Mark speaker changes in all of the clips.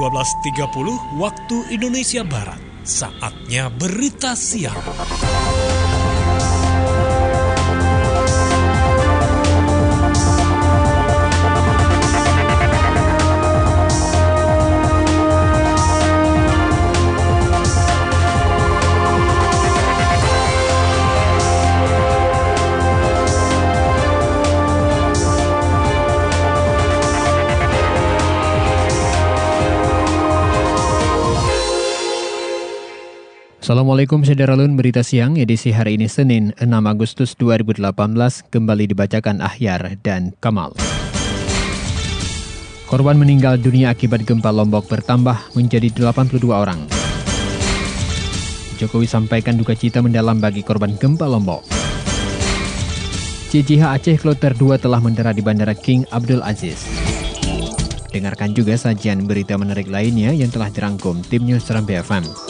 Speaker 1: 12.30 waktu Indonesia Barat. Saatnya berita siang.
Speaker 2: Assalamualaikum Sederalun Berita Siang edisi hari ini Senin 6 Agustus 2018 kembali dibacakan Ahyar dan Kamal. Korban meninggal dunia akibat gempa Lombok bertambah menjadi 82 orang. Jokowi sampaikan duka cita mendalam bagi korban gempa Lombok. CJH Aceh Kloter 2 telah mendarat di Bandara King Abdul Aziz. Dengarkan juga sajian berita menarik lainnya yang telah dirangkum tim News Rambi FM.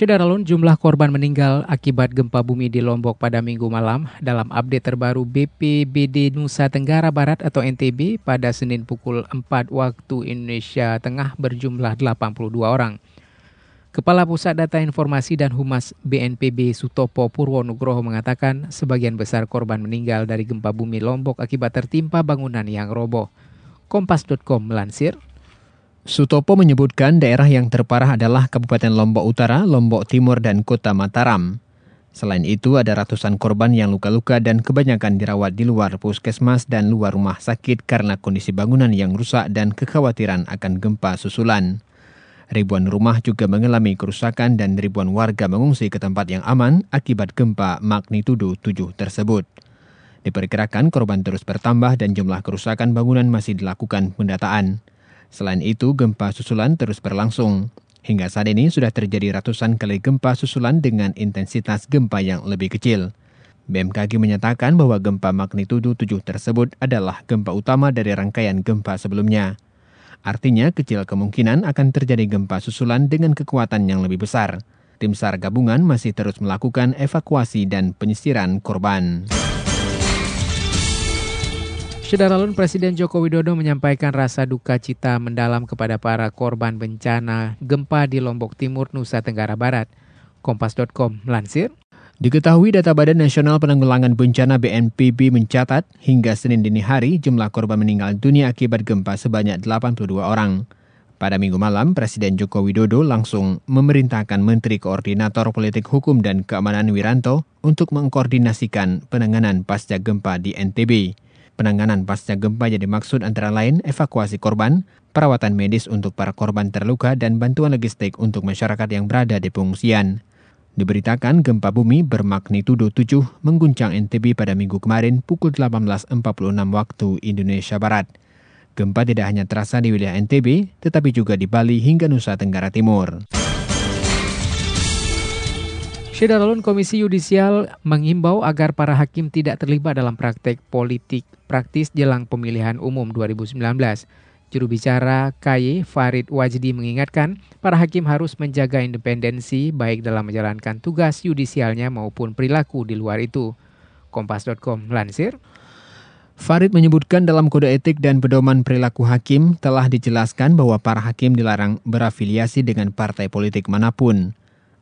Speaker 2: FM.
Speaker 3: Syederalun jumlah korban meninggal akibat gempa bumi di Lombok pada minggu malam dalam update terbaru BPBD Nusa Tenggara Barat atau NTB pada Senin pukul 4 waktu Indonesia Tengah berjumlah 82 orang. Kepala Pusat Data Informasi dan Humas BNPB Sutopo Purwonugroho mengatakan sebagian besar korban meninggal dari gempa bumi Lombok akibat tertimpa bangunan yang roboh. Kompas.com melansir,
Speaker 2: Sutopo menyebutkan daerah yang terparah adalah Kabupaten Lombok Utara, Lombok Timur, dan Kota Mataram. Selain itu, ada ratusan korban yang luka-luka dan kebanyakan dirawat di luar puskesmas dan luar rumah sakit karena kondisi bangunan yang rusak dan kekhawatiran akan gempa susulan. Ribuan rumah juga mengalami kerusakan dan ribuan warga mengungsi ke tempat yang aman akibat gempa magnitudo 7 tersebut. Diperkirakan korban terus bertambah dan jumlah kerusakan bangunan masih dilakukan pendataan. Selain itu, gempa susulan terus berlangsung. Hingga saat ini sudah terjadi ratusan kali gempa susulan dengan intensitas gempa yang lebih kecil. BMKG menyatakan bahwa gempa magnitudo 7 tersebut adalah gempa utama dari rangkaian gempa sebelumnya. Artinya kecil kemungkinan akan terjadi gempa susulan dengan kekuatan yang lebih besar. Tim SAR gabungan masih terus melakukan evakuasi dan penyisiran korban.
Speaker 3: Saudara Presiden Joko Widodo menyampaikan rasa duka cita mendalam kepada para korban bencana gempa di Lombok Timur, Nusa Tenggara Barat. Kompas.com melansir.
Speaker 2: Diketahui data Badan Nasional Penanggulangan Bencana BNPB mencatat hingga Senin dini hari jumlah korban meninggal dunia akibat gempa sebanyak 82 orang. Pada minggu malam, Presiden Joko Widodo langsung memerintahkan Menteri Koordinator Politik Hukum dan Keamanan Wiranto untuk mengkoordinasikan penanganan pasca gempa di NTB. Penanganan pasca gempa jadi maksud antara lain evakuasi korban, perawatan medis untuk para korban terluka, dan bantuan logistik untuk masyarakat yang berada di pengungsian. Diberitakan gempa bumi bermagnitudo 7 mengguncang NTB pada minggu kemarin pukul 18.46 waktu Indonesia Barat. Gempa tidak hanya terasa di wilayah NTB, tetapi juga di Bali hingga Nusa Tenggara Timur.
Speaker 3: Syederalun Komisi Yudisial mengimbau agar para hakim tidak terlibat dalam praktek politik praktis jelang pemilihan umum 2019. Juru bicara KY Farid Wajdi mengingatkan para hakim harus menjaga independensi baik dalam menjalankan tugas yudisialnya maupun perilaku di luar itu. Kompas.com melansir.
Speaker 2: Farid menyebutkan dalam kode etik dan pedoman perilaku hakim telah dijelaskan bahwa para hakim dilarang berafiliasi dengan partai politik mana pun.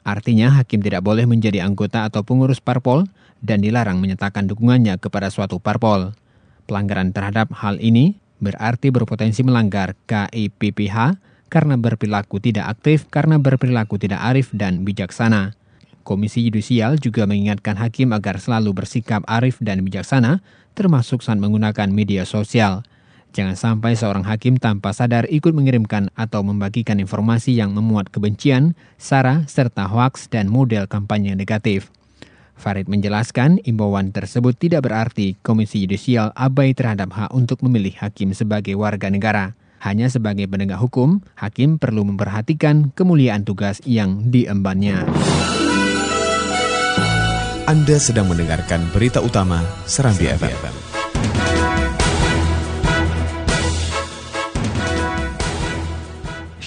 Speaker 2: Artinya hakim tidak boleh menjadi anggota atau pengurus parpol dan dilarang menyatakan dukungannya kepada suatu parpol. Pelanggaran terhadap hal ini berarti berpotensi melanggar KIPPH karena berperilaku tidak aktif, karena berperilaku tidak arif dan bijaksana. Komisi Yudisial juga mengingatkan hakim agar selalu bersikap arif dan bijaksana, termasuk saat menggunakan media sosial. Jangan sampai seorang hakim tanpa sadar ikut mengirimkan atau membagikan informasi yang memuat kebencian, sara, serta hoaks dan model kampanye negatif. Farid menjelaskan imbauan tersebut tidak berarti Komisi Yudisial abai terhadap hak untuk memilih hakim sebagai warga negara. Hanya sebagai penegak hukum, hakim perlu memperhatikan kemuliaan tugas yang diembannya.
Speaker 4: Anda sedang mendengarkan berita utama Serambi, FM.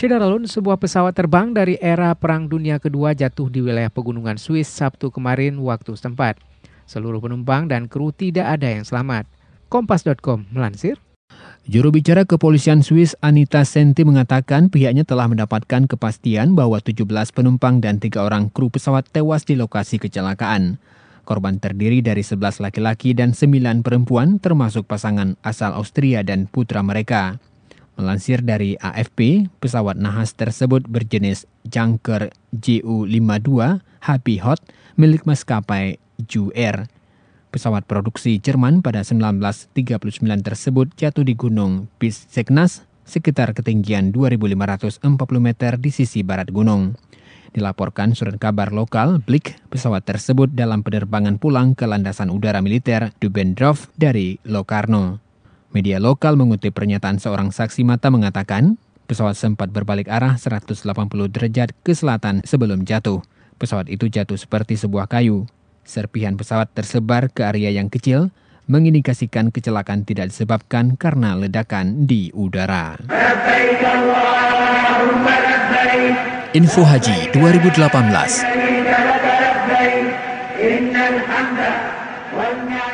Speaker 3: Syederalun, sebuah pesawat terbang dari era Perang Dunia Kedua jatuh di wilayah pegunungan Swiss Sabtu kemarin waktu setempat. Seluruh penumpang dan kru tidak ada yang selamat. Kompas.com melansir.
Speaker 2: Juru bicara kepolisian Swiss Anita Senti mengatakan pihaknya telah mendapatkan kepastian bahwa 17 penumpang dan tiga orang kru pesawat tewas di lokasi kecelakaan. Korban terdiri dari 11 laki-laki dan 9 perempuan termasuk pasangan asal Austria dan putra mereka. Melansir dari AFP, pesawat nahas tersebut berjenis Junker JU-52 Happy Hot milik maskapai Ju Air. Pesawat produksi Jerman pada 1939 tersebut jatuh di Gunung Piszegnas sekitar ketinggian 2.540 meter di sisi barat gunung. Dilaporkan surat kabar lokal, Blick, pesawat tersebut dalam penerbangan pulang ke landasan udara militer Dubendorf dari Locarno. Media lokal mengutip pernyataan seorang saksi mata mengatakan, pesawat sempat berbalik arah 180 derajat ke selatan sebelum jatuh. Pesawat itu jatuh seperti sebuah kayu. Serpihan pesawat tersebar ke area yang kecil, mengindikasikan kecelakaan tidak disebabkan karena ledakan di udara.
Speaker 1: Info Haji 2018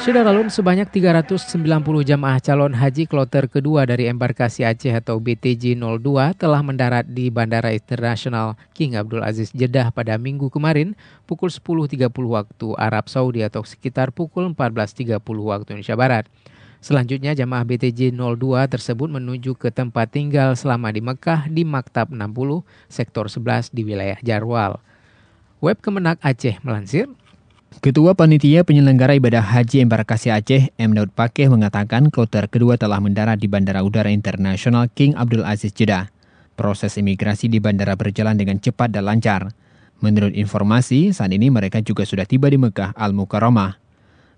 Speaker 3: sudah lalu sebanyak 390 jamaah calon haji kloter kedua dari embarkasi Aceh atau BTJ 02 telah mendarat di Bandara Internasional King Abdul Aziz Jeddah pada minggu kemarin pukul 10.30 waktu Arab Saudi atau sekitar pukul 14.30 waktu Indonesia Barat. Selanjutnya jamaah BTJ 02 tersebut menuju ke tempat tinggal selama di Mekah di Maktab 60 sektor 11 di wilayah Jarwal. Web Kemenak Aceh melansir,
Speaker 2: Ketua Panitia Penyelenggara Ibadah Haji Embarkasi Aceh, M. Daud Pakeh mengatakan kloter kedua telah mendarat di Bandara Udara Internasional King Abdul Aziz Jeddah. Proses imigrasi di bandara berjalan dengan cepat dan lancar. Menurut informasi, saat ini mereka juga sudah tiba di Mekah Al-Mukarramah.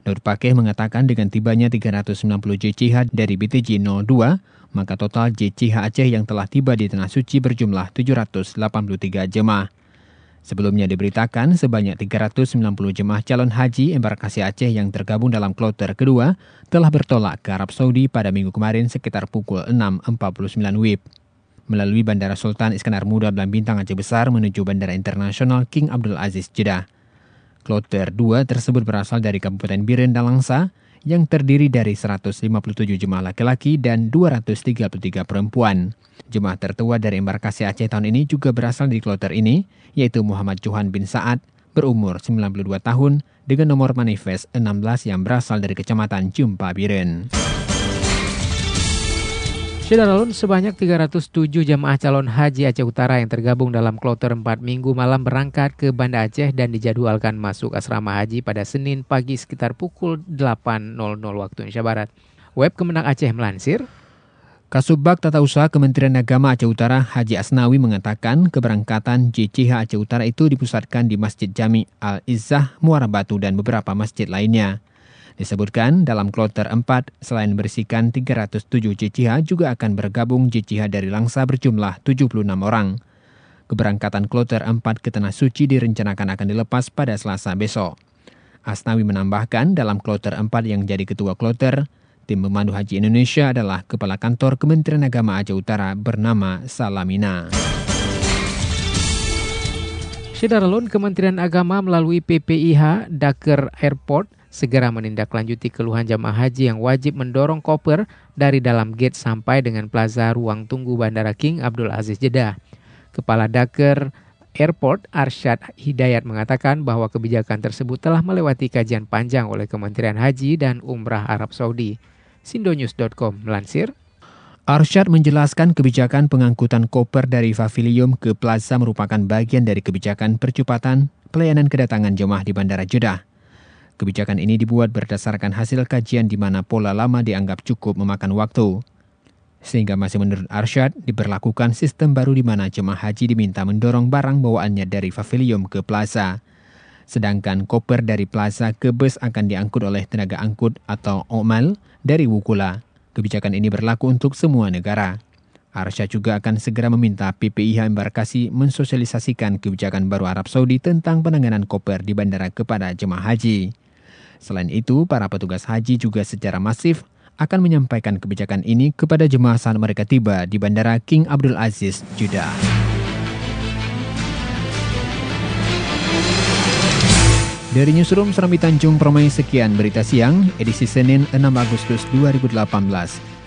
Speaker 2: Daud Pakeh mengatakan dengan tibanya 390 JCH dari BTG 02, maka total JCH Aceh yang telah tiba di Tanah Suci berjumlah 783 jemaah. Sebelumnya diberitakan sebanyak 390 jemaah calon haji embarkasi Aceh yang tergabung dalam kloter kedua telah bertolak ke Arab Saudi pada minggu kemarin sekitar pukul 6.49 WIB. Melalui Bandara Sultan Iskandar Muda Belam Bintang Aceh Besar menuju Bandara Internasional King Abdul Aziz Jeddah. Kloter 2 tersebut berasal dari Kabupaten Biren dan Langsa yang terdiri dari 157 jemaah laki-laki dan 233 perempuan. Jemaah tertua dari embarkasi Aceh tahun ini juga berasal dari kloter ini, yaitu Muhammad Johan bin Saad, berumur 92 tahun, dengan nomor manifest 16 yang berasal dari Kecamatan Jumpa Biren.
Speaker 3: Syederalun, sebanyak 307 jamaah calon haji Aceh Utara yang tergabung dalam kloter 4 minggu malam berangkat ke Banda Aceh dan dijadwalkan masuk asrama haji pada Senin pagi sekitar pukul 8.00 waktu Indonesia Barat. Web Kemenang Aceh melansir,
Speaker 2: Kasubag Tata Usaha Kementerian Agama Aceh Utara Haji Asnawi mengatakan keberangkatan JCH Aceh Utara itu dipusatkan di Masjid Jami Al-Izzah, Muara Batu dan beberapa masjid lainnya. Disebutkan dalam kloter 4, selain berisikan 307 JCH juga akan bergabung JCH dari Langsa berjumlah 76 orang. Keberangkatan kloter 4 ke Tanah Suci direncanakan akan dilepas pada Selasa besok. Asnawi menambahkan dalam kloter 4 yang jadi ketua kloter, Tim Pemandu Haji Indonesia adalah Kepala Kantor Kementerian Agama Aceh Utara bernama Salamina.
Speaker 3: Syederalun Kementerian Agama melalui PPIH Daker Airport segera menindaklanjuti keluhan jamaah haji yang wajib mendorong koper dari dalam gate sampai dengan plaza ruang tunggu Bandara King Abdul Aziz Jeddah. Kepala Daker Airport Arsyad Hidayat mengatakan bahwa kebijakan tersebut telah melewati kajian panjang oleh Kementerian Haji dan Umrah Arab Saudi. Sindonews.com melansir.
Speaker 2: Arsyad menjelaskan kebijakan pengangkutan koper dari Pavilium ke Plaza merupakan bagian dari kebijakan percepatan pelayanan kedatangan jemaah di Bandara Jeddah. Kebijakan ini dibuat berdasarkan hasil kajian di mana pola lama dianggap cukup memakan waktu. Sehingga masih menurut Arsyad, diberlakukan sistem baru di mana jemaah haji diminta mendorong barang bawaannya dari Pavilium ke Plaza. Sedangkan koper dari plaza ke bus akan diangkut oleh tenaga angkut atau OMAL dari Wukula. Kebijakan ini berlaku untuk semua negara. Arsya juga akan segera meminta PPIH embarkasi mensosialisasikan kebijakan baru Arab Saudi tentang penanganan koper di bandara kepada jemaah haji. Selain itu, para petugas haji juga secara masif akan menyampaikan kebijakan ini kepada jemaah saat mereka tiba di Bandara King Abdul Aziz, Jeddah. Dari Newsroom Serambi Tanjung Permai sekian berita siang, edisi Senin 6 Agustus 2018.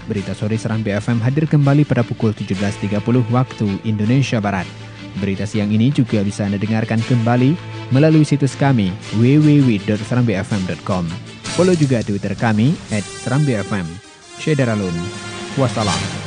Speaker 2: Berita sore Serambi FM hadir kembali pada pukul 17.30 waktu Indonesia Barat. Berita siang ini juga bisa Anda dengarkan kembali melalui situs kami www.serambifm.com. Follow juga Twitter kami at Serambi FM. Wassalam.